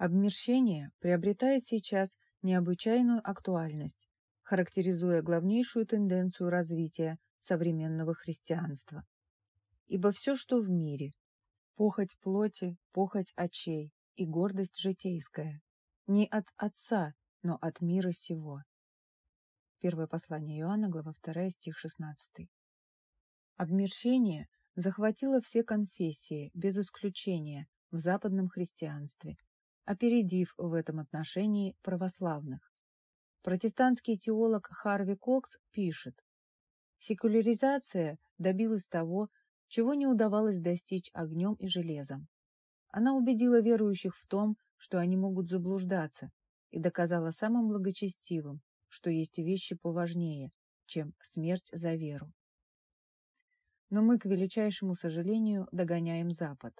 Обмерщение приобретает сейчас необычайную актуальность, характеризуя главнейшую тенденцию развития современного христианства. Ибо все, что в мире – похоть плоти, похоть очей и гордость житейская – не от Отца, но от мира сего. Первое послание Иоанна, глава 2, стих 16. Обмерщение захватило все конфессии, без исключения, в западном христианстве – опередив в этом отношении православных. Протестантский теолог Харви Кокс пишет, «Секуляризация добилась того, чего не удавалось достичь огнем и железом. Она убедила верующих в том, что они могут заблуждаться, и доказала самым благочестивым, что есть вещи поважнее, чем смерть за веру. Но мы, к величайшему сожалению, догоняем Запад.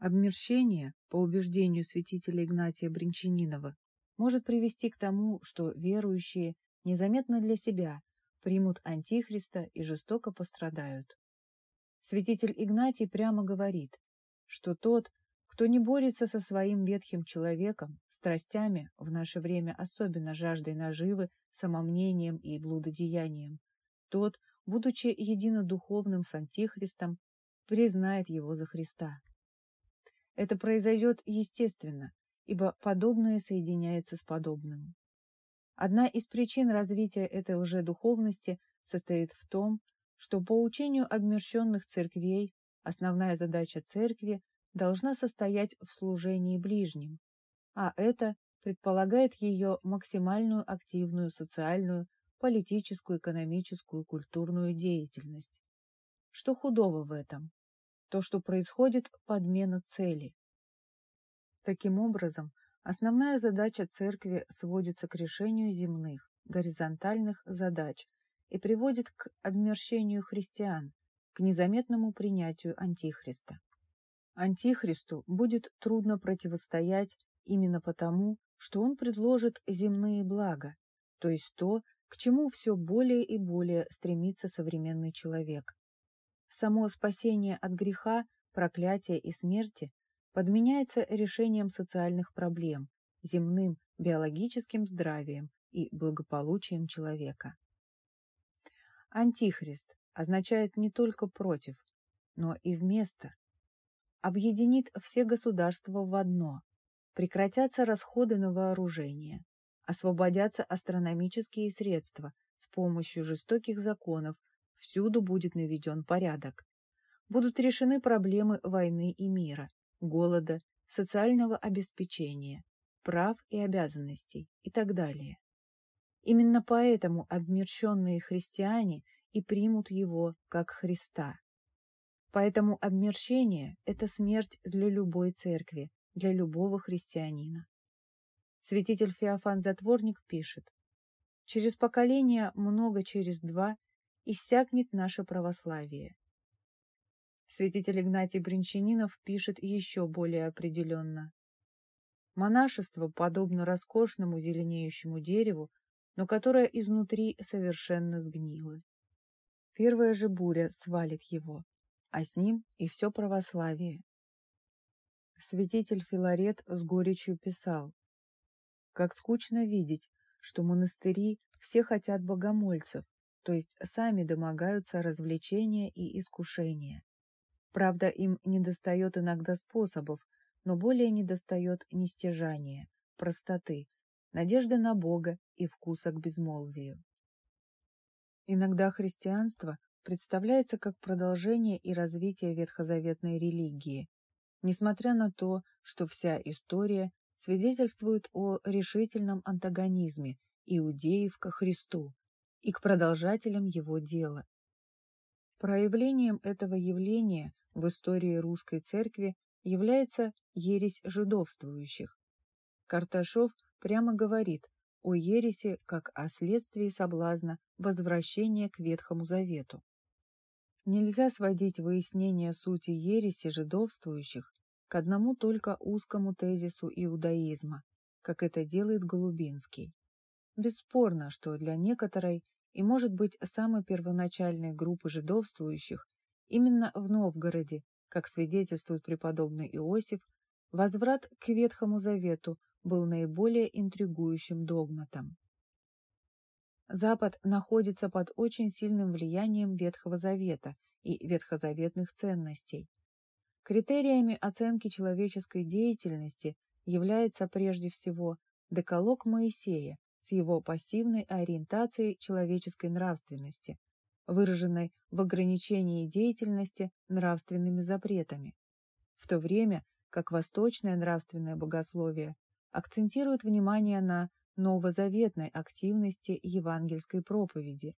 Обмерщение, по убеждению святителя Игнатия Бринчанинова, может привести к тому, что верующие незаметно для себя примут Антихриста и жестоко пострадают. Святитель Игнатий прямо говорит, что тот, кто не борется со своим ветхим человеком, страстями, в наше время особенно жаждой наживы, самомнением и блудодеянием, тот, будучи единодуховным с Антихристом, признает его за Христа. Это произойдет естественно, ибо подобное соединяется с подобным. Одна из причин развития этой лжедуховности состоит в том, что по учению обмерщенных церквей основная задача церкви должна состоять в служении ближним, а это предполагает ее максимальную активную социальную, политическую, экономическую, культурную деятельность. Что худого в этом? То, что происходит подмена цели. Таким образом, основная задача церкви сводится к решению земных, горизонтальных задач и приводит к обмерщению христиан, к незаметному принятию Антихриста. Антихристу будет трудно противостоять именно потому, что он предложит земные блага, то есть то, к чему все более и более стремится современный человек. Само спасение от греха, проклятия и смерти подменяется решением социальных проблем, земным биологическим здравием и благополучием человека. Антихрист означает не только против, но и вместо. Объединит все государства в одно, прекратятся расходы на вооружение, освободятся астрономические средства с помощью жестоких законов всюду будет наведен порядок. Будут решены проблемы войны и мира, голода, социального обеспечения, прав и обязанностей и так далее. Именно поэтому обмерщенные христиане и примут его как Христа. Поэтому обмерщение – это смерть для любой церкви, для любого христианина. Святитель Феофан Затворник пишет, «Через поколение, много через два, иссякнет наше православие. Святитель Игнатий Бринчанинов пишет еще более определенно. Монашество подобно роскошному зеленеющему дереву, но которое изнутри совершенно сгнило. Первая же буря свалит его, а с ним и все православие. Святитель Филарет с горечью писал, «Как скучно видеть, что монастыри все хотят богомольцев, то есть сами домогаются развлечения и искушения. Правда, им недостает иногда способов, но более недостает нестяжания, простоты, надежды на Бога и вкуса к безмолвию. Иногда христианство представляется как продолжение и развитие ветхозаветной религии, несмотря на то, что вся история свидетельствует о решительном антагонизме иудеев ко Христу, и к продолжателям его дела. Проявлением этого явления в истории русской церкви является ересь жидовствующих. Карташов прямо говорит о ереси как о следствии соблазна возвращения к Ветхому Завету. Нельзя сводить выяснение сути ереси жидовствующих к одному только узкому тезису иудаизма, как это делает Голубинский. Бесспорно, что для некоторой и, может быть, самой первоначальной группы жидовствующих именно в Новгороде, как свидетельствует преподобный Иосиф, возврат к Ветхому Завету был наиболее интригующим догматом. Запад находится под очень сильным влиянием Ветхого Завета и ветхозаветных ценностей. Критериями оценки человеческой деятельности является прежде всего декалог Моисея с его пассивной ориентацией человеческой нравственности, выраженной в ограничении деятельности нравственными запретами, в то время как восточное нравственное богословие акцентирует внимание на новозаветной активности евангельской проповеди.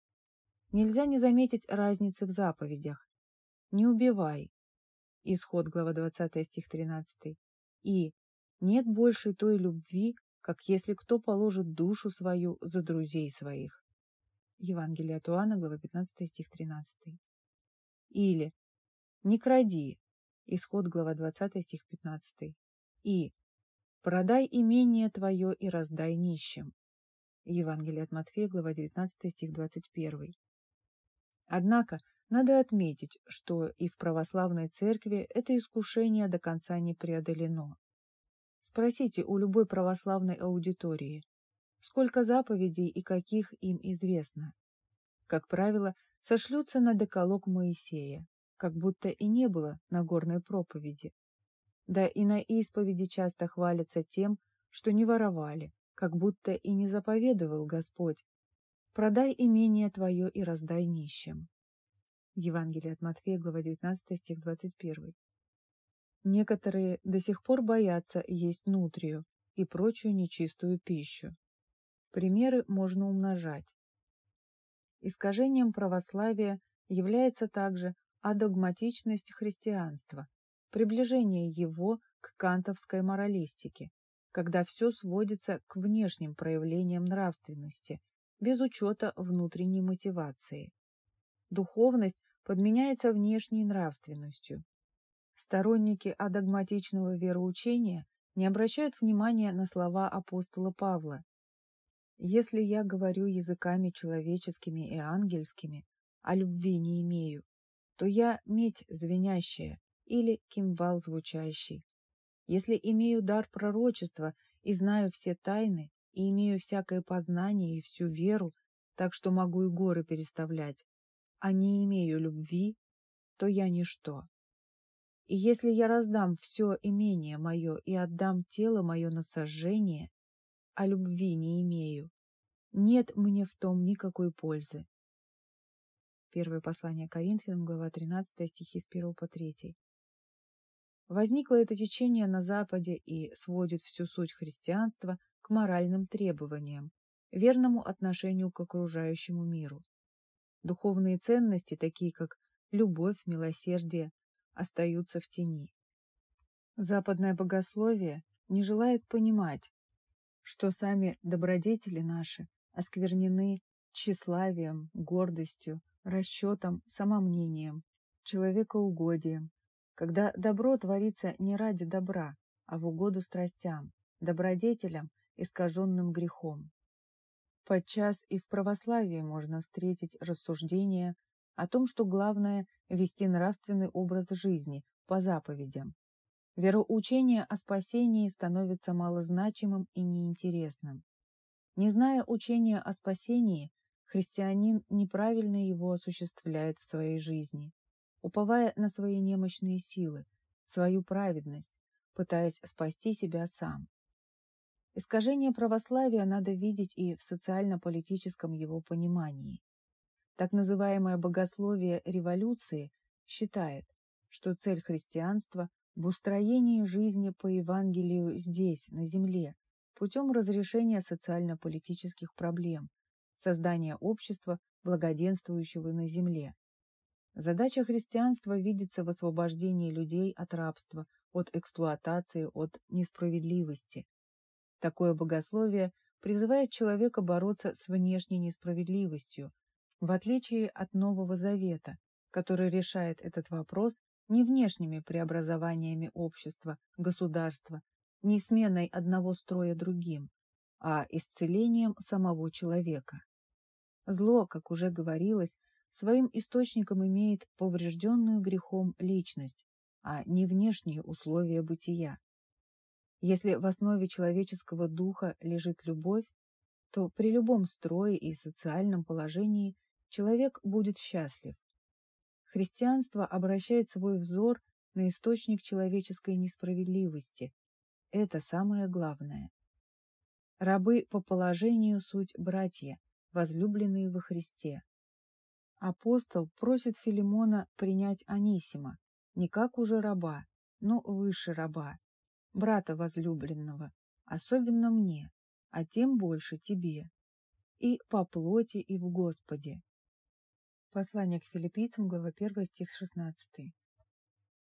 Нельзя не заметить разницы в заповедях. «Не убивай» Исход, глава 20, стих 13. И «нет больше той любви, как если кто положит душу свою за друзей своих». Евангелие от Иоанна, глава 15, стих 13. Или «Не кради». Исход, глава 20, стих 15. И «Продай имение твое и раздай нищим». Евангелие от Матфея, глава 19, стих 21. Однако, надо отметить, что и в православной церкви это искушение до конца не преодолено. Спросите у любой православной аудитории, сколько заповедей и каких им известно. Как правило, сошлются на декалог Моисея, как будто и не было Нагорной проповеди. Да и на исповеди часто хвалятся тем, что не воровали, как будто и не заповедовал Господь. «Продай имение твое и раздай нищим». Евангелие от Матфея, глава 19, стих 21. Некоторые до сих пор боятся есть нутрию и прочую нечистую пищу. Примеры можно умножать. Искажением православия является также адогматичность христианства, приближение его к кантовской моралистике, когда все сводится к внешним проявлениям нравственности, без учета внутренней мотивации. Духовность подменяется внешней нравственностью. Сторонники адогматичного вероучения не обращают внимания на слова апостола Павла. «Если я говорю языками человеческими и ангельскими, а любви не имею, то я медь звенящая, или кимвал звучащий. Если имею дар пророчества и знаю все тайны, и имею всякое познание и всю веру, так что могу и горы переставлять, а не имею любви, то я ничто. И если я раздам все имение мое и отдам тело мое на сожжение, а любви не имею, нет мне в том никакой пользы. Первое послание Коринфянам, глава 13, стихи с 1 по 3. Возникло это течение на Западе и сводит всю суть христианства к моральным требованиям, верному отношению к окружающему миру. Духовные ценности, такие как любовь, милосердие, остаются в тени. Западное богословие не желает понимать, что сами добродетели наши осквернены тщеславием, гордостью, расчетом, самомнением, человекоугодием, когда добро творится не ради добра, а в угоду страстям, добродетелям, искаженным грехом. Подчас и в православии можно встретить рассуждения о том, что главное – вести нравственный образ жизни по заповедям. Вероучение о спасении становится малозначимым и неинтересным. Не зная учения о спасении, христианин неправильно его осуществляет в своей жизни уповая на свои немощные силы, свою праведность, пытаясь спасти себя сам. Искажение православия надо видеть и в социально-политическом его понимании. Так называемое богословие революции считает, что цель христианства в устроении жизни по Евангелию здесь, на земле, путем разрешения социально-политических проблем, создания общества, благоденствующего на земле. Задача христианства видится в освобождении людей от рабства, от эксплуатации, от несправедливости. Такое богословие призывает человека бороться с внешней несправедливостью, в отличие от Нового Завета, который решает этот вопрос не внешними преобразованиями общества, государства, не сменой одного строя другим, а исцелением самого человека. Зло, как уже говорилось, своим источником имеет поврежденную грехом личность, а не внешние условия бытия. Если в основе человеческого духа лежит любовь, то при любом строе и социальном положении человек будет счастлив. Христианство обращает свой взор на источник человеческой несправедливости. Это самое главное. Рабы по положению суть братья, возлюбленные во Христе. Апостол просит Филимона принять Анисима, не как уже раба, но выше раба, брата возлюбленного, особенно мне, а тем больше тебе, и по плоти, и в Господе. Послание к филиппийцам, глава 1, стих 16.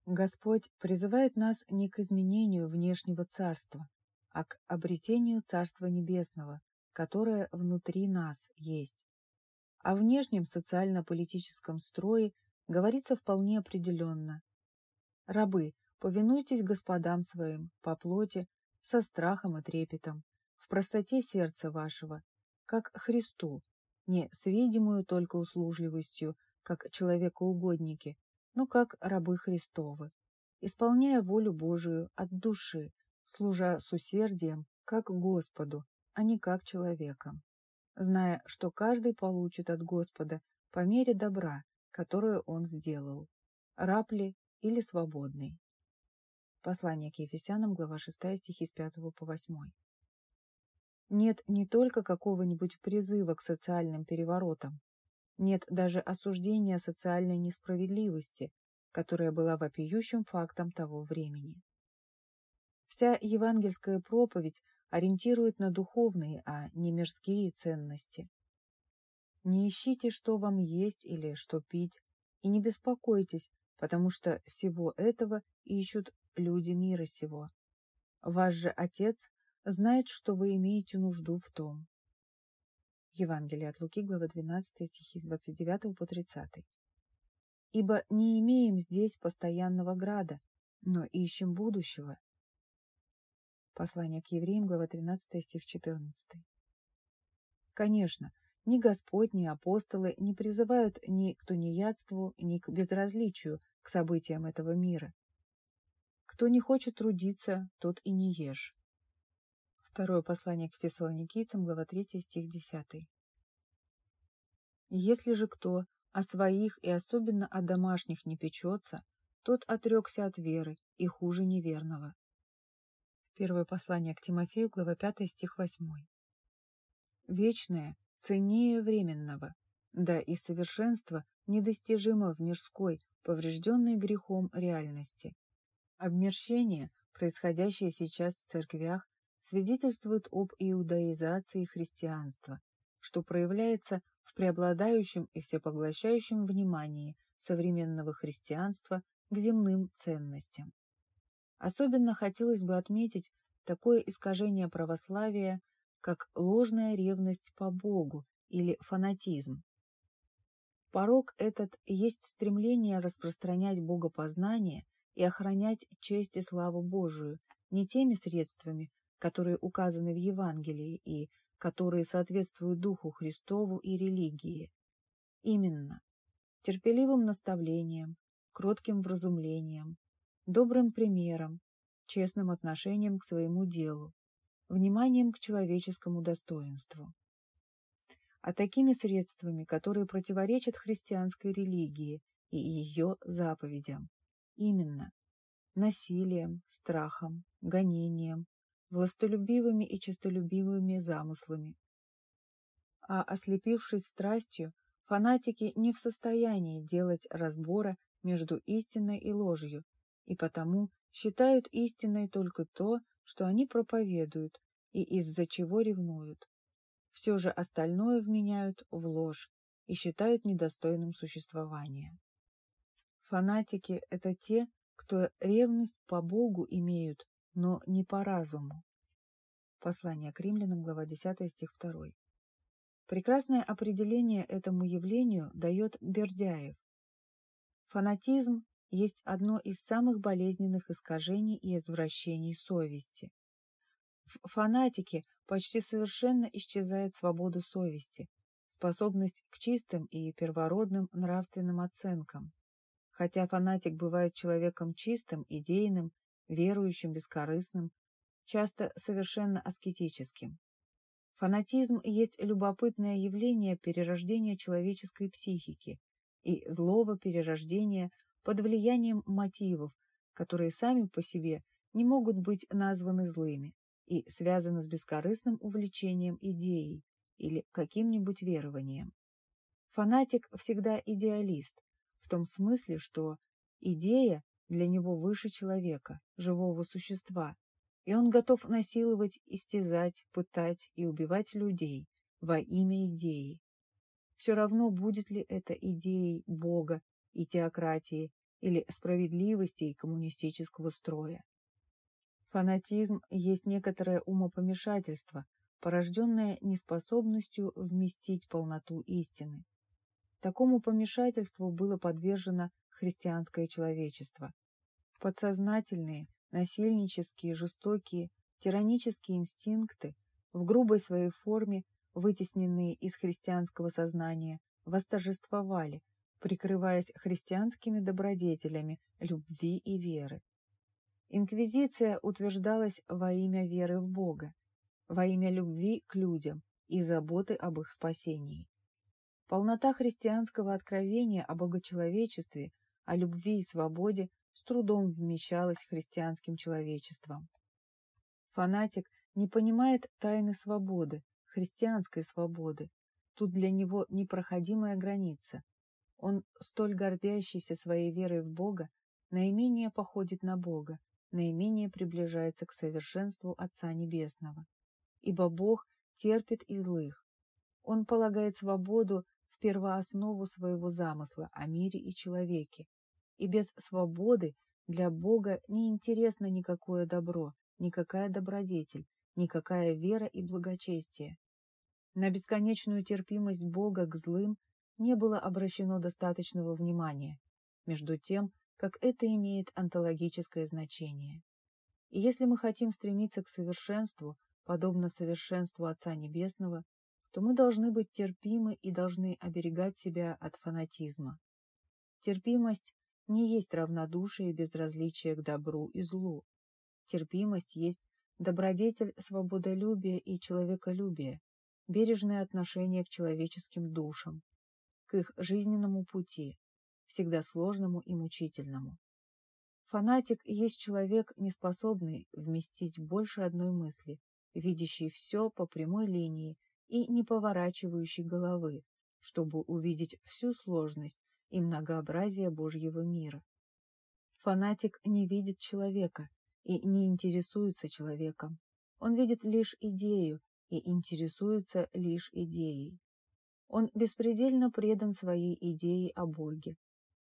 Господь призывает нас не к изменению внешнего царства, а к обретению Царства Небесного, которое внутри нас есть. О внешнем социально-политическом строе говорится вполне определенно. Рабы, повинуйтесь господам своим по плоти, со страхом и трепетом, в простоте сердца вашего, как Христу, не с видимую только услужливостью, как человекоугодники, но как рабы Христовы, исполняя волю Божию от души, служа с усердием, как Господу, а не как человеком, зная, что каждый получит от Господа по мере добра, которое он сделал, раб ли или свободный. Послание к Ефесянам, глава 6, стихи с 5 по 8. Нет не только какого-нибудь призыва к социальным переворотам, нет даже осуждения социальной несправедливости, которая была вопиющим фактом того времени. Вся евангельская проповедь ориентирует на духовные, а не мирские ценности. Не ищите, что вам есть или что пить, и не беспокойтесь, потому что всего этого ищут люди мира сего. Ваш же Отец знает, что вы имеете нужду в том. Евангелие от Луки, глава 12, стихи с 29 по 30. «Ибо не имеем здесь постоянного града, но ищем будущего, Послание к евреям, глава 13, стих 14. Конечно, ни Господь, ни апостолы не призывают ни к тунеядству, ни к безразличию к событиям этого мира. Кто не хочет трудиться, тот и не ешь. Второе послание к фессалоникийцам, глава 3, стих 10. Если же кто о своих и особенно о домашних не печется, тот отрекся от веры и хуже неверного. Первое послание к Тимофею, глава 5, стих 8. Вечное ценнее временного, да и совершенство недостижимо в мирской, поврежденной грехом реальности. Обмерщение, происходящее сейчас в церквях, свидетельствует об иудаизации христианства, что проявляется в преобладающем и всепоглощающем внимании современного христианства к земным ценностям. Особенно хотелось бы отметить такое искажение православия, как ложная ревность по Богу или фанатизм. Порог этот есть стремление распространять богопознание и охранять честь и славу Божию не теми средствами, которые указаны в Евангелии и которые соответствуют Духу Христову и религии. Именно терпеливым наставлением, кротким вразумлением, добрым примером, честным отношением к своему делу, вниманием к человеческому достоинству. А такими средствами, которые противоречат христианской религии и ее заповедям, именно насилием, страхом, гонением, властолюбивыми и честолюбивыми замыслами. А ослепившись страстью, фанатики не в состоянии делать разбора между истиной и ложью и потому считают истиной только то, что они проповедуют и из-за чего ревнуют. Все же остальное вменяют в ложь и считают недостойным существования. Фанатики – это те, кто ревность по Богу имеют, но не по разуму. Послание к римлянам, глава 10, стих 2. Прекрасное определение этому явлению дает Бердяев. Фанатизм есть одно из самых болезненных искажений и извращений совести. В фанатике почти совершенно исчезает свобода совести, способность к чистым и первородным нравственным оценкам. Хотя фанатик бывает человеком чистым, идейным, верующим, бескорыстным, часто совершенно аскетическим. Фанатизм есть любопытное явление перерождения человеческой психики и злого перерождения под влиянием мотивов, которые сами по себе не могут быть названы злыми и связаны с бескорыстным увлечением идеей или каким-нибудь верованием. Фанатик всегда идеалист, в том смысле, что идея для него выше человека, живого существа, и он готов насиловать, истязать, пытать и убивать людей во имя идеи. Все равно, будет ли это идеей Бога и теократии или справедливости и коммунистического строя. Фанатизм есть некоторое умопомешательство, порожденное неспособностью вместить полноту истины. Такому помешательству было подвержено христианское человечество. Подсознательные, насильнические, жестокие, тиранические инстинкты в грубой своей форме, вытесненные из христианского сознания, восторжествовали, прикрываясь христианскими добродетелями любви и веры. Инквизиция утверждалась во имя веры в Бога, во имя любви к людям и заботы об их спасении. Полнота христианского откровения о богочеловечестве, о любви и свободе с трудом вмещалась христианским человечеством. Фанатик не понимает тайны свободы, христианской свободы. Тут для него непроходимая граница. Он, столь гордящийся своей верой в Бога, наименее походит на Бога, наименее приближается к совершенству Отца Небесного. Ибо Бог терпит и злых. Он полагает свободу в первооснову своего замысла о мире и человеке, и без свободы для Бога не интересно никакое добро, никакая добродетель, никакая вера и благочестие. На бесконечную терпимость Бога к злым не было обращено достаточного внимания, между тем, как это имеет онтологическое значение. И если мы хотим стремиться к совершенству, подобно совершенству Отца Небесного, то мы должны быть терпимы и должны оберегать себя от фанатизма. Терпимость не есть равнодушие и безразличие к добру и злу. Терпимость есть добродетель свободолюбия и человеколюбия, бережное отношение к человеческим душам, к их жизненному пути, всегда сложному и мучительному. Фанатик есть человек, неспособный вместить больше одной мысли, видящий все по прямой линии и не поворачивающий головы, чтобы увидеть всю сложность и многообразие Божьего мира. Фанатик не видит человека и не интересуется человеком. Он видит лишь идею и интересуется лишь идеей. Он беспредельно предан своей идее о Боге,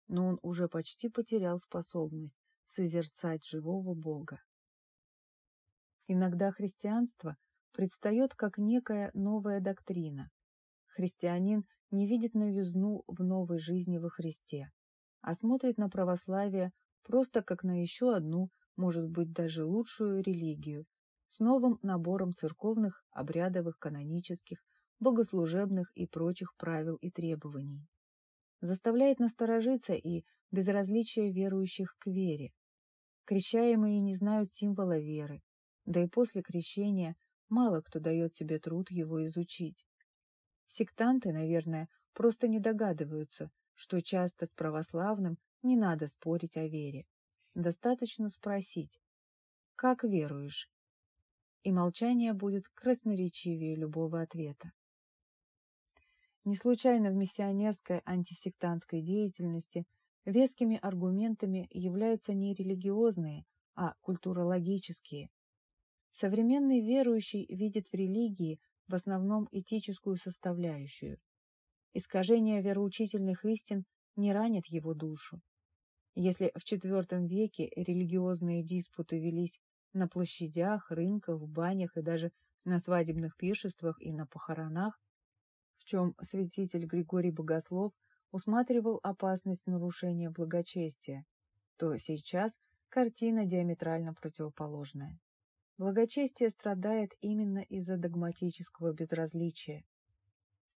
но он уже почти потерял способность созерцать живого Бога. Иногда христианство предстает как некая новая доктрина. Христианин не видит новизну в новой жизни во Христе, а смотрит на православие просто как на еще одну, может быть, даже лучшую религию, с новым набором церковных, обрядовых, канонических, богослужебных и прочих правил и требований. Заставляет насторожиться и безразличие верующих к вере. Крещаемые не знают символа веры, да и после крещения мало кто дает себе труд его изучить. Сектанты, наверное, просто не догадываются, что часто с православным не надо спорить о вере. Достаточно спросить «Как веруешь?» И молчание будет красноречивее любого ответа. Не случайно в миссионерской антисектантской деятельности вескими аргументами являются не религиозные, а культурологические. Современный верующий видит в религии в основном этическую составляющую. Искажение вероучительных истин не ранит его душу. Если в IV веке религиозные диспуты велись на площадях, рынках, банях и даже на свадебных пиршествах и на похоронах, в чем святитель Григорий Богослов усматривал опасность нарушения благочестия, то сейчас картина диаметрально противоположная. Благочестие страдает именно из-за догматического безразличия.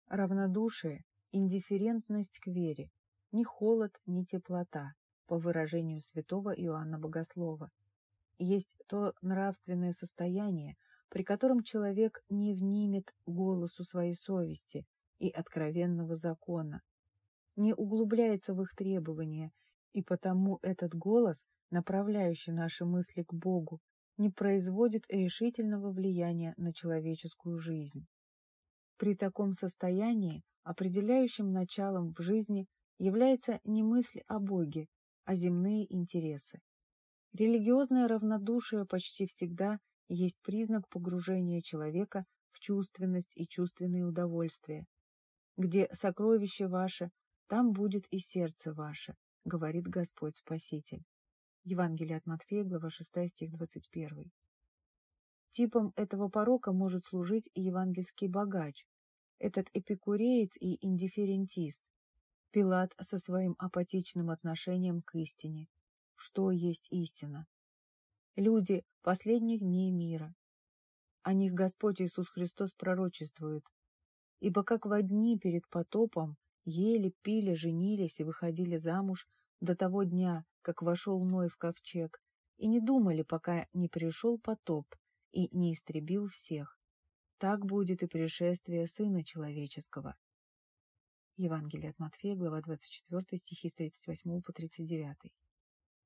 Равнодушие, индифферентность к вере, ни холод, ни теплота, по выражению святого Иоанна Богослова. есть то нравственное состояние, при котором человек не внимет голосу своей совести и откровенного закона, не углубляется в их требования, и потому этот голос, направляющий наши мысли к Богу, не производит решительного влияния на человеческую жизнь. При таком состоянии определяющим началом в жизни является не мысль о Боге, а земные интересы. Религиозное равнодушие почти всегда есть признак погружения человека в чувственность и чувственные удовольствия. Где сокровище ваше, там будет и сердце ваше, говорит Господь Спаситель. Евангелие от Матфея, глава 6, стих 21. Типом этого порока может служить и евангельский богач, этот эпикуреец и индифферентист, Пилат со своим апатичным отношением к истине. Что есть истина? Люди последних дней мира. О них Господь Иисус Христос пророчествует. Ибо как во дни перед потопом ели, пили, женились и выходили замуж до того дня, как вошел Ной в ковчег, и не думали, пока не пришел потоп и не истребил всех. Так будет и пришествие Сына Человеческого. Евангелие от Матфея, глава 24, стихи с 38 по 39.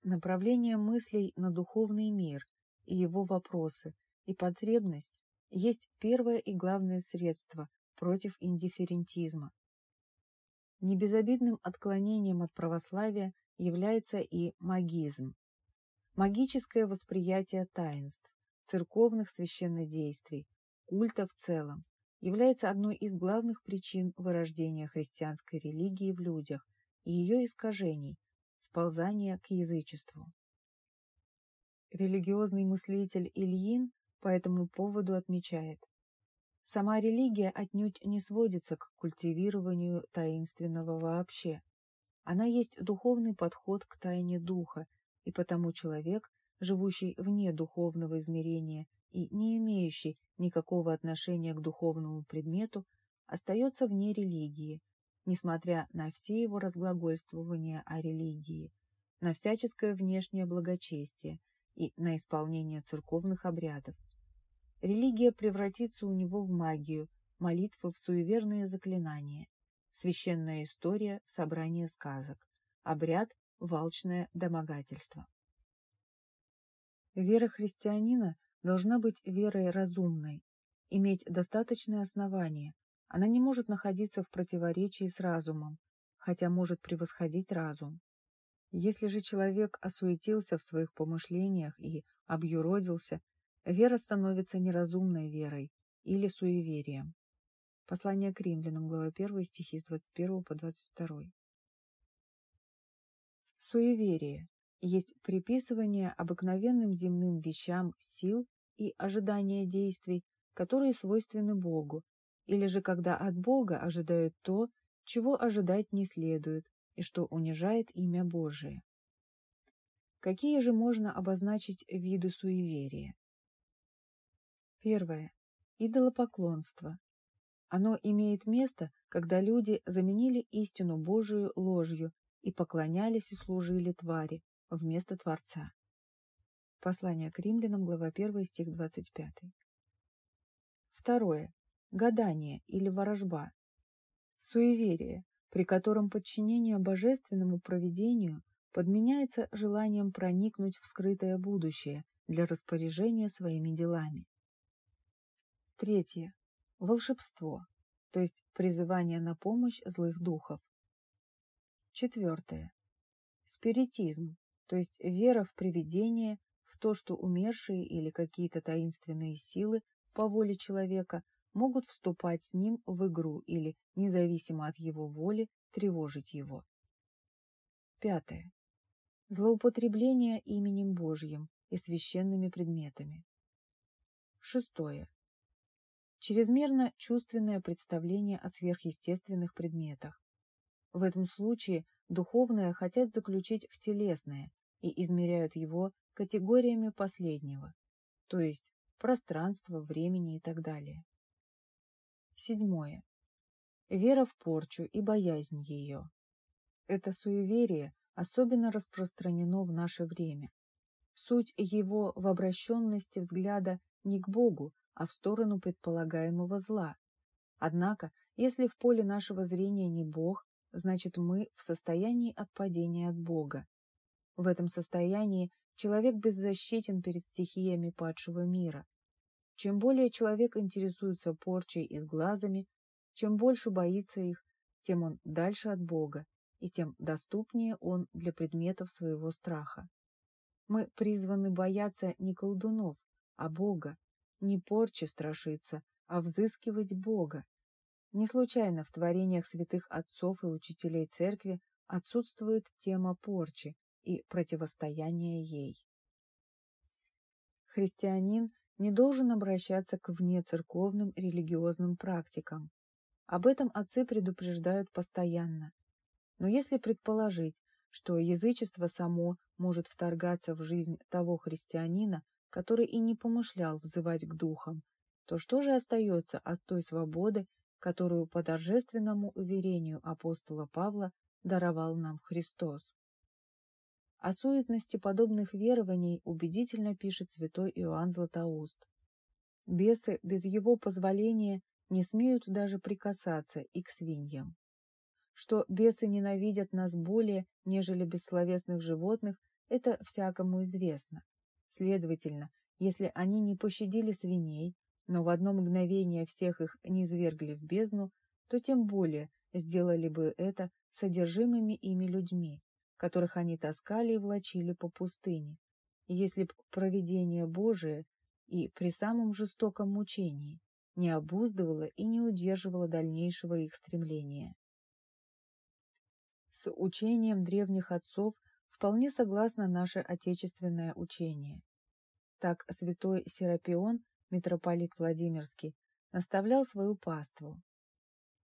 Направление мыслей на духовный мир и его вопросы и потребность есть первое и главное средство против индифферентизма. Небезобидным отклонением от православия является и магизм. Магическое восприятие таинств, церковных священнодействий, культа в целом, является одной из главных причин вырождения христианской религии в людях и ее искажений, сползания к язычеству. Религиозный мыслитель Ильин по этому поводу отмечает, Сама религия отнюдь не сводится к культивированию таинственного вообще. Она есть духовный подход к тайне духа, и потому человек, живущий вне духовного измерения и не имеющий никакого отношения к духовному предмету, остается вне религии, несмотря на все его разглагольствования о религии, на всяческое внешнее благочестие и на исполнение церковных обрядов. Религия превратится у него в магию, молитвы в суеверные заклинания, священная история в собрание сказок, обряд – валчное домогательство. Вера христианина должна быть верой разумной, иметь достаточное основание. Она не может находиться в противоречии с разумом, хотя может превосходить разум. Если же человек осуетился в своих помышлениях и объюродился, вера становится неразумной верой или суеверием. Послание к римлянам, глава 1, стихи с 21 по 22. Суеверие есть приписывание обыкновенным земным вещам сил и ожидание действий, которые свойственны Богу, или же когда от Бога ожидают то, чего ожидать не следует и что унижает имя Божие. Какие же можно обозначить виды суеверия? Первое. Идолопоклонство. Оно имеет место, когда люди заменили истину Божию ложью и поклонялись и служили твари вместо Творца. Послание к римлянам, глава 1, стих 25. Второе. Гадание или ворожба. Суеверие, при котором подчинение божественному провидению подменяется желанием проникнуть в скрытое будущее для распоряжения своими делами. Третье. Волшебство, то есть призывание на помощь злых духов. Четвертое. Спиритизм, то есть вера в привидение, в то, что умершие или какие-то таинственные силы по воле человека могут вступать с ним в игру или, независимо от его воли, тревожить его. Пятое. Злоупотребление именем Божьим и священными предметами. Шестое. Чрезмерно чувственное представление о сверхъестественных предметах. В этом случае духовное хотят заключить в телесное и измеряют его категориями последнего, то есть пространства, времени и так далее. Седьмое. Вера в порчу и боязнь ее. Это суеверие особенно распространено в наше время. Суть его в обращенности взгляда не к Богу, а в сторону предполагаемого зла. Однако, если в поле нашего зрения не Бог, значит мы в состоянии отпадения от Бога. В этом состоянии человек беззащитен перед стихиями падшего мира. Чем более человек интересуется порчей и сглазами, чем больше боится их, тем он дальше от Бога, и тем доступнее он для предметов своего страха. Мы призваны бояться не колдунов, а Бога, не порчи страшиться, а взыскивать Бога. Не случайно в творениях святых отцов и учителей церкви отсутствует тема порчи и противостояния ей. Христианин не должен обращаться к внецерковным религиозным практикам. Об этом отцы предупреждают постоянно. Но если предположить, что язычество само может вторгаться в жизнь того христианина, который и не помышлял взывать к духам, то что же остается от той свободы, которую по торжественному уверению апостола Павла даровал нам Христос? О суетности подобных верований убедительно пишет святой Иоанн Златоуст. Бесы без его позволения не смеют даже прикасаться и к свиньям что бесы ненавидят нас более, нежели бессловесных животных, это всякому известно. Следовательно, если они не пощадили свиней, но в одно мгновение всех их низвергли в бездну, то тем более сделали бы это содержимыми ими людьми, которых они таскали и влачили по пустыне. если б провидение Божие и при самом жестоком мучении не обуздывало и не удерживало дальнейшего их стремления. С учением древних отцов вполне согласно наше отечественное учение. Так святой Серапион, митрополит Владимирский, наставлял свою паству.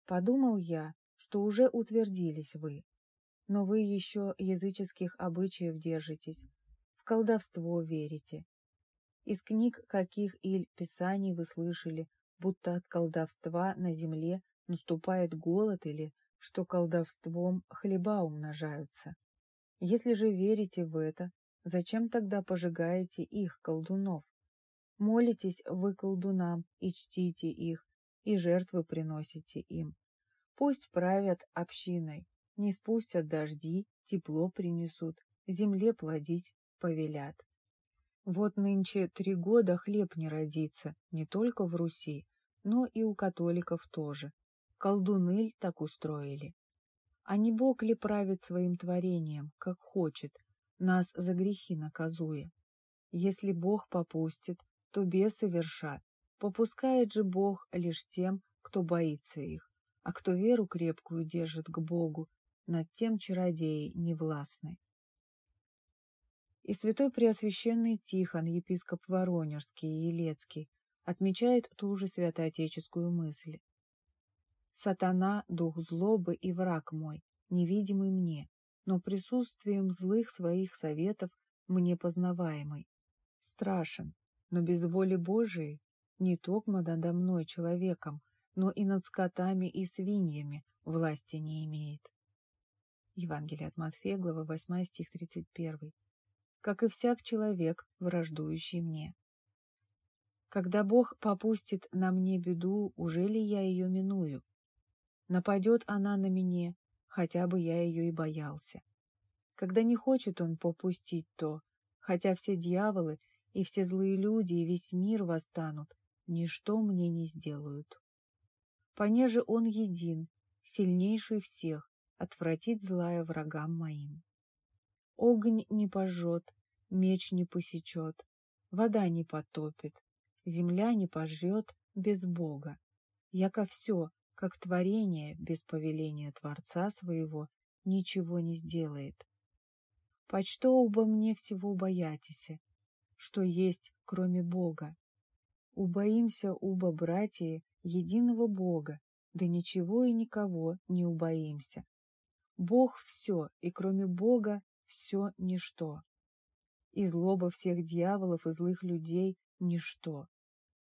«Подумал я, что уже утвердились вы, но вы еще языческих обычаев держитесь, в колдовство верите. Из книг каких иль писаний вы слышали, будто от колдовства на земле наступает голод или что колдовством хлеба умножаются. Если же верите в это, зачем тогда пожигаете их, колдунов? Молитесь вы колдунам и чтите их, и жертвы приносите им. Пусть правят общиной, не спустят дожди, тепло принесут, земле плодить повелят. Вот нынче три года хлеб не родится, не только в Руси, но и у католиков тоже. Колдуны так устроили. А не Бог ли правит своим творением, как хочет, нас за грехи наказуя? Если Бог попустит, то бесы вершат. Попускает же Бог лишь тем, кто боится их, а кто веру крепкую держит к Богу, над тем чародеи не властны. И святой Преосвященный Тихон, епископ Воронежский и Елецкий, отмечает ту же святоотеческую мысль. Сатана — дух злобы и враг мой, невидимый мне, но присутствием злых своих советов мне познаваемый. Страшен, но без воли Божией не токмо надо мной человеком, но и над скотами и свиньями власти не имеет. Евангелие от Матфея, глава 8, стих 31. Как и всяк человек, враждующий мне. Когда Бог попустит на мне беду, уже ли я ее миную? Нападет она на меня, хотя бы я ее и боялся. Когда не хочет он попустить то, хотя все дьяволы и все злые люди и весь мир восстанут, ничто мне не сделают. Понеже он един, сильнейший всех, отвратит злая врагам моим. Огонь не пожжет, меч не посечет, вода не потопит, земля не пожрет без Бога. Яко все, как творение без повеления Творца своего ничего не сделает. Почто оба мне всего боятися, что есть, кроме Бога? Убоимся оба, братья, единого Бога, да ничего и никого не убоимся. Бог все, и кроме Бога все ничто. И злоба всех дьяволов и злых людей — ничто.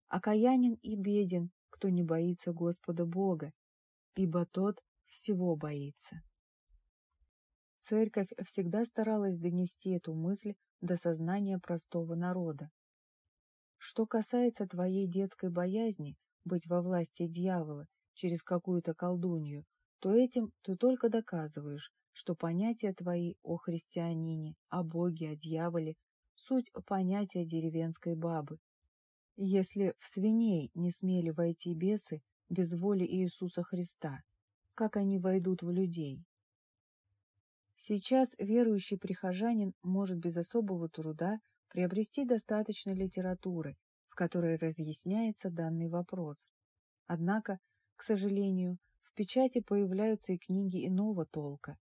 Окаянен и беден кто не боится Господа Бога, ибо тот всего боится. Церковь всегда старалась донести эту мысль до сознания простого народа. Что касается твоей детской боязни быть во власти дьявола через какую-то колдунью, то этим ты только доказываешь, что понятия твои о христианине, о Боге, о дьяволе – суть понятия деревенской бабы. Если в свиней не смели войти бесы без воли Иисуса Христа, как они войдут в людей? Сейчас верующий прихожанин может без особого труда приобрести достаточно литературы, в которой разъясняется данный вопрос. Однако, к сожалению, в печати появляются и книги иного толка,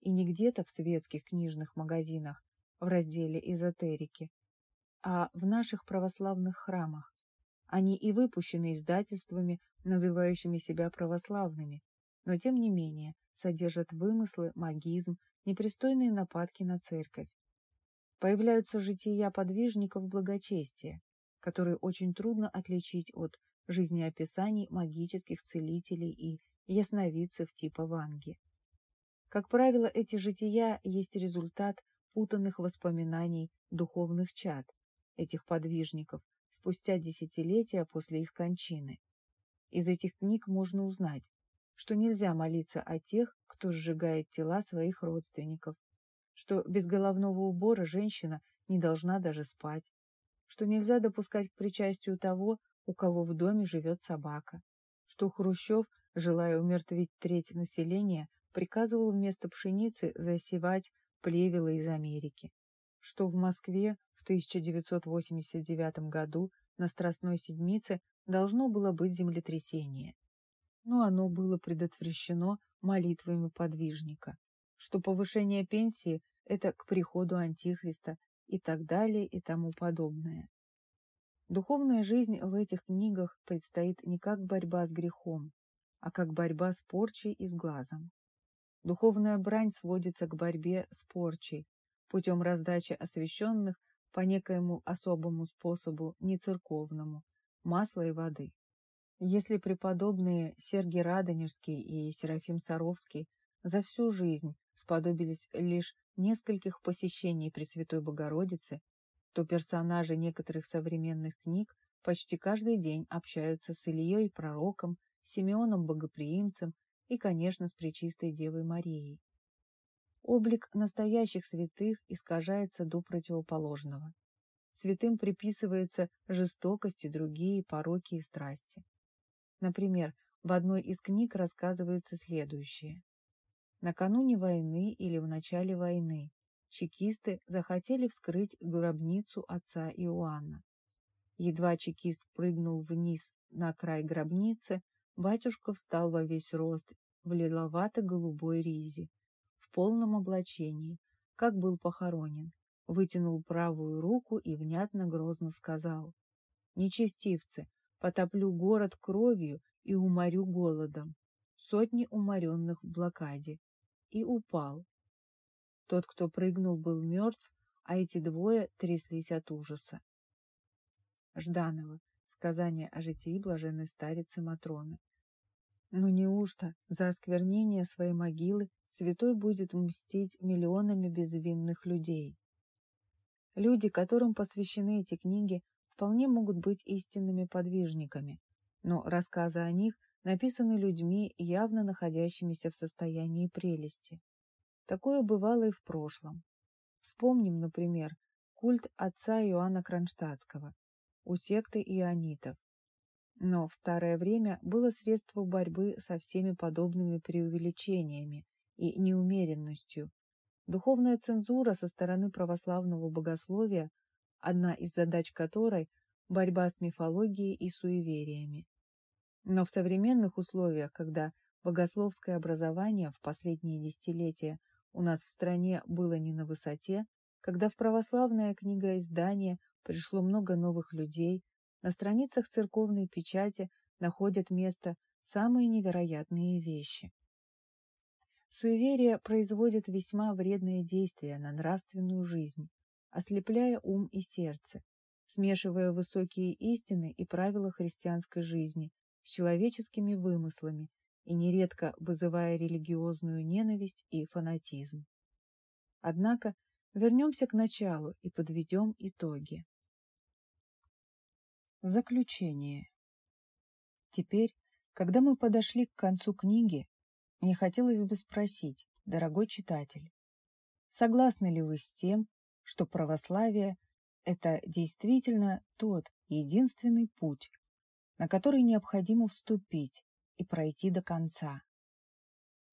и не где-то в светских книжных магазинах в разделе эзотерики, а в наших православных храмах. Они и выпущены издательствами, называющими себя православными, но тем не менее содержат вымыслы, магизм, непристойные нападки на церковь. Появляются жития подвижников благочестия, которые очень трудно отличить от жизнеописаний магических целителей и ясновидцев типа Ванги. Как правило, эти жития есть результат путанных воспоминаний духовных чад, этих подвижников, спустя десятилетия после их кончины. Из этих книг можно узнать, что нельзя молиться о тех, кто сжигает тела своих родственников, что без головного убора женщина не должна даже спать, что нельзя допускать к причастию того, у кого в доме живет собака, что Хрущев, желая умертвить треть населения, приказывал вместо пшеницы засевать плевела из Америки, что в Москве в 1989 году на Страстной Седмице должно было быть землетрясение. Но оно было предотвращено молитвами подвижника, что повышение пенсии – это к приходу Антихриста и так далее и тому подобное. Духовная жизнь в этих книгах предстоит не как борьба с грехом, а как борьба с порчей и с глазом. Духовная брань сводится к борьбе с порчей путем раздачи освященных по некоему особому способу, не церковному, масла и воды. Если преподобные Сергий Радонежский и Серафим Саровский за всю жизнь сподобились лишь нескольких посещений Пресвятой Богородицы, то персонажи некоторых современных книг почти каждый день общаются с Ильей Пророком, Симеоном Богоприимцем и, конечно, с Пречистой Девой Марией. Облик настоящих святых искажается до противоположного. Святым приписывается жестокость и другие пороки и страсти. Например, в одной из книг рассказывается следующее. Накануне войны или в начале войны чекисты захотели вскрыть гробницу отца Иоанна. Едва чекист прыгнул вниз на край гробницы, батюшка встал во весь рост в лиловато-голубой ризе, полном облачении, как был похоронен, вытянул правую руку и внятно грозно сказал «Нечестивцы, потоплю город кровью и уморю голодом, сотни уморенных в блокаде». И упал. Тот, кто прыгнул, был мертв, а эти двое тряслись от ужаса. Жданова. Сказание о житии блаженной старицы Матроны. Но неужто за осквернение своей могилы святой будет мстить миллионами безвинных людей? Люди, которым посвящены эти книги, вполне могут быть истинными подвижниками, но рассказы о них написаны людьми, явно находящимися в состоянии прелести. Такое бывало и в прошлом. Вспомним, например, культ отца Иоанна Кронштадтского у секты ионитов, но в старое время было средство борьбы со всеми подобными преувеличениями и неумеренностью. Духовная цензура со стороны православного богословия, одна из задач которой – борьба с мифологией и суевериями. Но в современных условиях, когда богословское образование в последние десятилетия у нас в стране было не на высоте, когда в православное книгоиздание пришло много новых людей, на страницах церковной печати находят место самые невероятные вещи. Суеверие производит весьма вредное действие на нравственную жизнь, ослепляя ум и сердце, смешивая высокие истины и правила христианской жизни с человеческими вымыслами и нередко вызывая религиозную ненависть и фанатизм. Однако Вернемся к началу и подведем итоги. Заключение. Теперь, когда мы подошли к концу книги, мне хотелось бы спросить, дорогой читатель, согласны ли вы с тем, что православие – это действительно тот единственный путь, на который необходимо вступить и пройти до конца?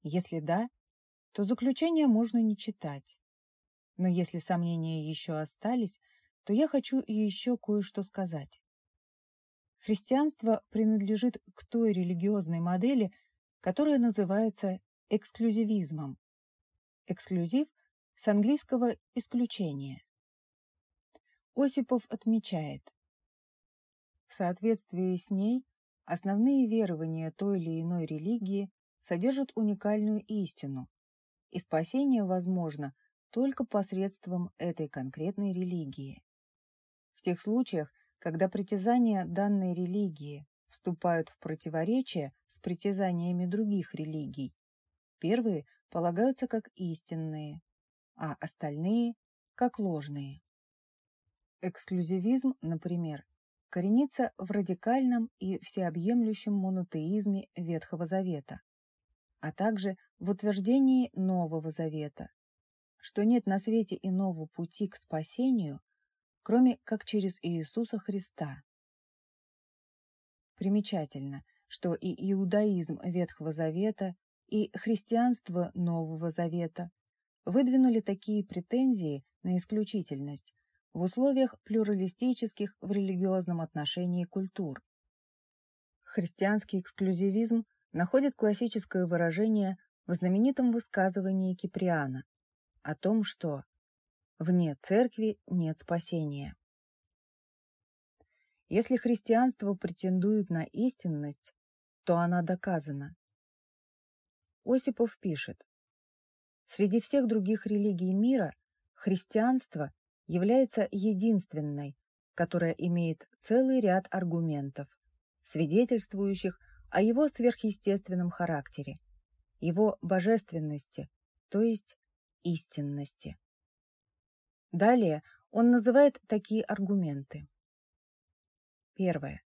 Если да, то заключение можно не читать. Но если сомнения еще остались, то я хочу еще кое-что сказать. Христианство принадлежит к той религиозной модели, которая называется эксклюзивизмом. Эксклюзив с английского «исключение». Осипов отмечает, в соответствии с ней основные верования той или иной религии содержат уникальную истину, и спасение возможно только посредством этой конкретной религии. В тех случаях, когда притязания данной религии вступают в противоречие с притязаниями других религий, первые полагаются как истинные, а остальные – как ложные. Эксклюзивизм, например, коренится в радикальном и всеобъемлющем монотеизме Ветхого Завета, а также в утверждении Нового Завета, что нет на свете иного пути к спасению, кроме как через Иисуса Христа. Примечательно, что и иудаизм Ветхого Завета, и христианство Нового Завета выдвинули такие претензии на исключительность в условиях плюралистических в религиозном отношении культур. Христианский эксклюзивизм находит классическое выражение в знаменитом высказывании Киприана о том, что «вне церкви нет спасения». Если христианство претендует на истинность, то она доказана. Осипов пишет, «Среди всех других религий мира христианство является единственной, которая имеет целый ряд аргументов, свидетельствующих о его сверхъестественном характере, его божественности, то есть истинности. Далее он называет такие аргументы. Первое.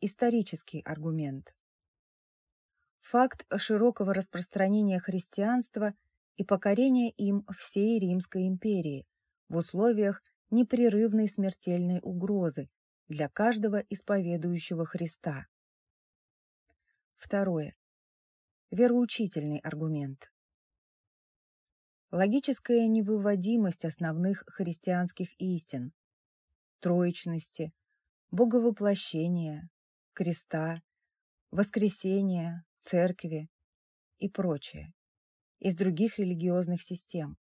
Исторический аргумент. Факт широкого распространения христианства и покорения им всей Римской империи в условиях непрерывной смертельной угрозы для каждого исповедующего Христа. Второе. Вероучительный аргумент. Логическая невыводимость основных христианских истин, троечности, боговоплощения, креста, воскресения, церкви и прочее из других религиозных систем.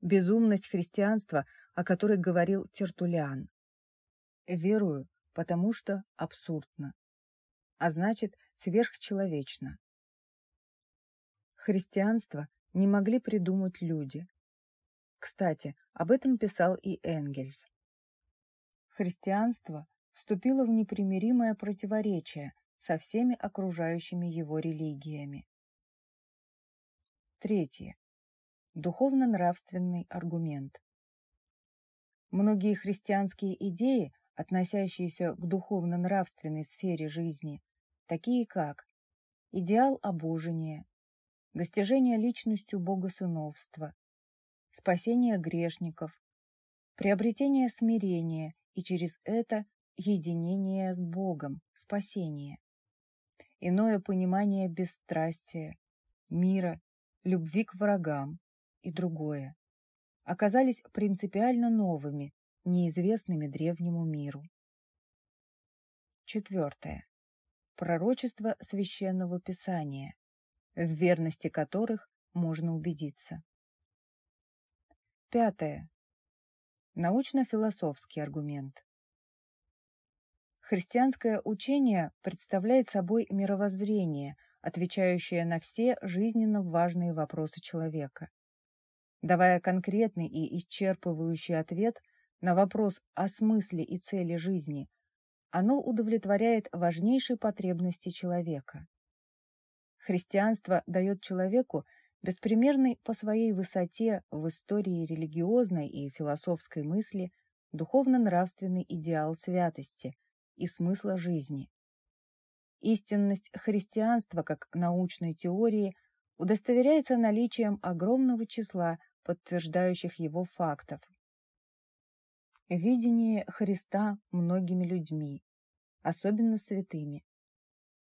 Безумность христианства, о которой говорил Тертулиан. Верую, потому что абсурдно а значит сверхчеловечно. Христианство не могли придумать люди. Кстати, об этом писал и Энгельс. Христианство вступило в непримиримое противоречие со всеми окружающими его религиями. Третье. Духовно-нравственный аргумент. Многие христианские идеи, относящиеся к духовно-нравственной сфере жизни, такие как идеал обожения, достижение личностью богосыновства, спасение грешников, приобретение смирения и через это единение с Богом, спасение, иное понимание бесстрастия, мира, любви к врагам и другое, оказались принципиально новыми, неизвестными древнему миру. Четвертое. Пророчества священного писания, в верности которых можно убедиться. Пятое. Научно-философский аргумент. Христианское учение представляет собой мировоззрение, отвечающее на все жизненно важные вопросы человека. Давая конкретный и исчерпывающий ответ на вопрос о смысле и цели жизни – оно удовлетворяет важнейшие потребности человека. Христианство дает человеку беспримерный по своей высоте в истории религиозной и философской мысли духовно-нравственный идеал святости и смысла жизни. Истинность христианства как научной теории удостоверяется наличием огромного числа подтверждающих его фактов. Видение Христа многими людьми, особенно святыми.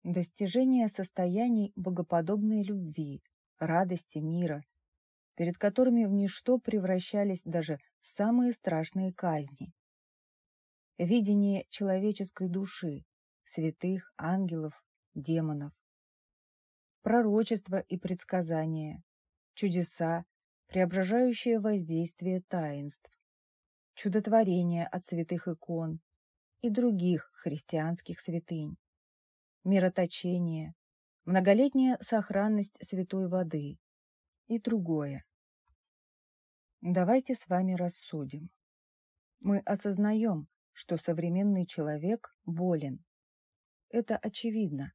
Достижение состояний богоподобной любви, радости мира, перед которыми в ничто превращались даже самые страшные казни. Видение человеческой души, святых, ангелов, демонов. Пророчество и предсказания, чудеса, преображающее воздействие таинств, чудотворения от святых икон и других христианских святынь, мироточение, многолетняя сохранность святой воды и другое. Давайте с вами рассудим. Мы осознаем, что современный человек болен. Это очевидно.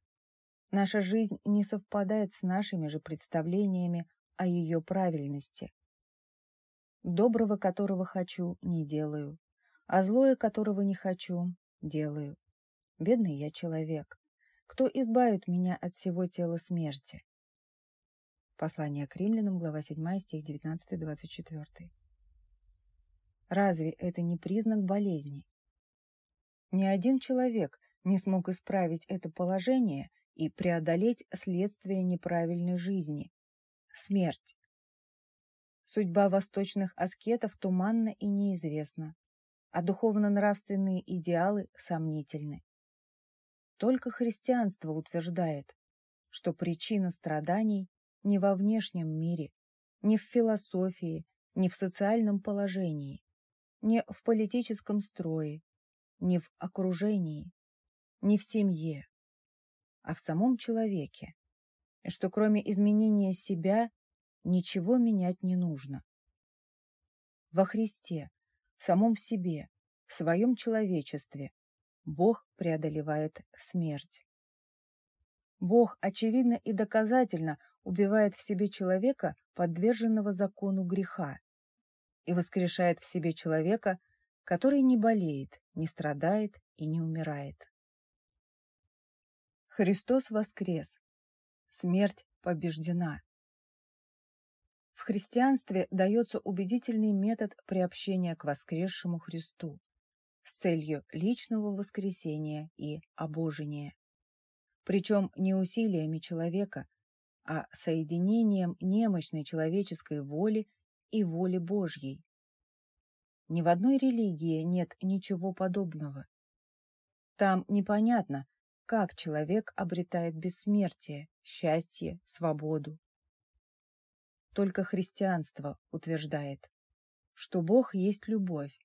Наша жизнь не совпадает с нашими же представлениями о ее правильности. Доброго, которого хочу, не делаю, а злое, которого не хочу, делаю. Бедный я человек. Кто избавит меня от всего тела смерти? Послание к римлянам, глава 7, стих 19-24. Разве это не признак болезни? Ни один человек не смог исправить это положение и преодолеть следствие неправильной жизни – смерть. Судьба восточных аскетов туманна и неизвестна, а духовно-нравственные идеалы сомнительны. Только христианство утверждает, что причина страданий не во внешнем мире, не в философии, не в социальном положении, не в политическом строе, не в окружении, не в семье, а в самом человеке, что кроме изменения себя ничего менять не нужно. Во Христе, в самом себе, в своем человечестве Бог преодолевает смерть. Бог очевидно и доказательно убивает в себе человека, подверженного закону греха, и воскрешает в себе человека, который не болеет, не страдает и не умирает. Христос воскрес. Смерть побеждена. В христианстве дается убедительный метод приобщения к воскресшему Христу с целью личного воскресения и обожения. Причем не усилиями человека, а соединением немощной человеческой воли и воли Божьей. Ни в одной религии нет ничего подобного. Там непонятно, как человек обретает бессмертие, счастье, свободу. Только христианство утверждает, что Бог есть любовь.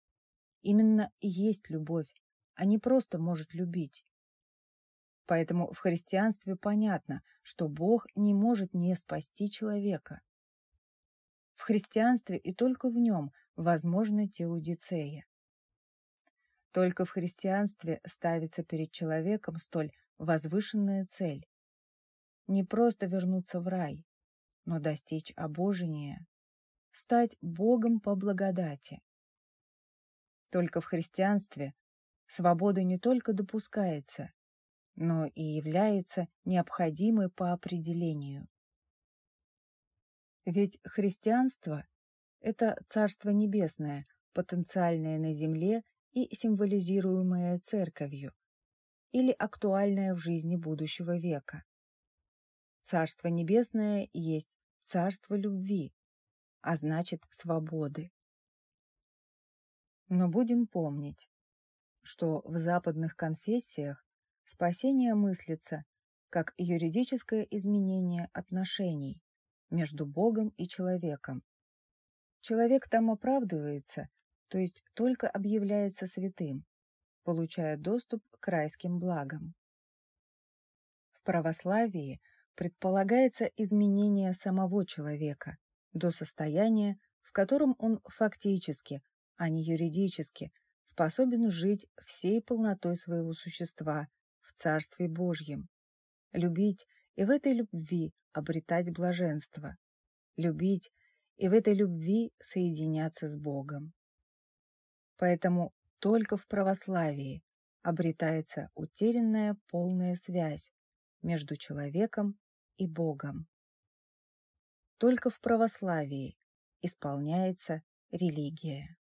Именно есть любовь, а не просто может любить. Поэтому в христианстве понятно, что Бог не может не спасти человека. В христианстве и только в нем возможна теодицея. Только в христианстве ставится перед человеком столь возвышенная цель. Не просто вернуться в рай, но достичь обожения, стать Богом по благодати. Только в христианстве свобода не только допускается, но и является необходимой по определению. Ведь христианство – это Царство Небесное, потенциальное на земле и символизируемое Церковью, или актуальное в жизни будущего века. Царство Небесное есть Царство любви, а значит свободы. Но будем помнить, что в западных конфессиях спасение мыслится как юридическое изменение отношений между Богом и человеком. Человек там оправдывается, то есть только объявляется святым, получая доступ к райским благам. В православии предполагается изменение самого человека до состояния, в котором он фактически, а не юридически, способен жить всей полнотой своего существа в Царстве Божьем, любить и в этой любви обретать блаженство, любить и в этой любви соединяться с Богом. Поэтому только в православии обретается утерянная полная связь между человеком и Богом. Только в православии исполняется религия.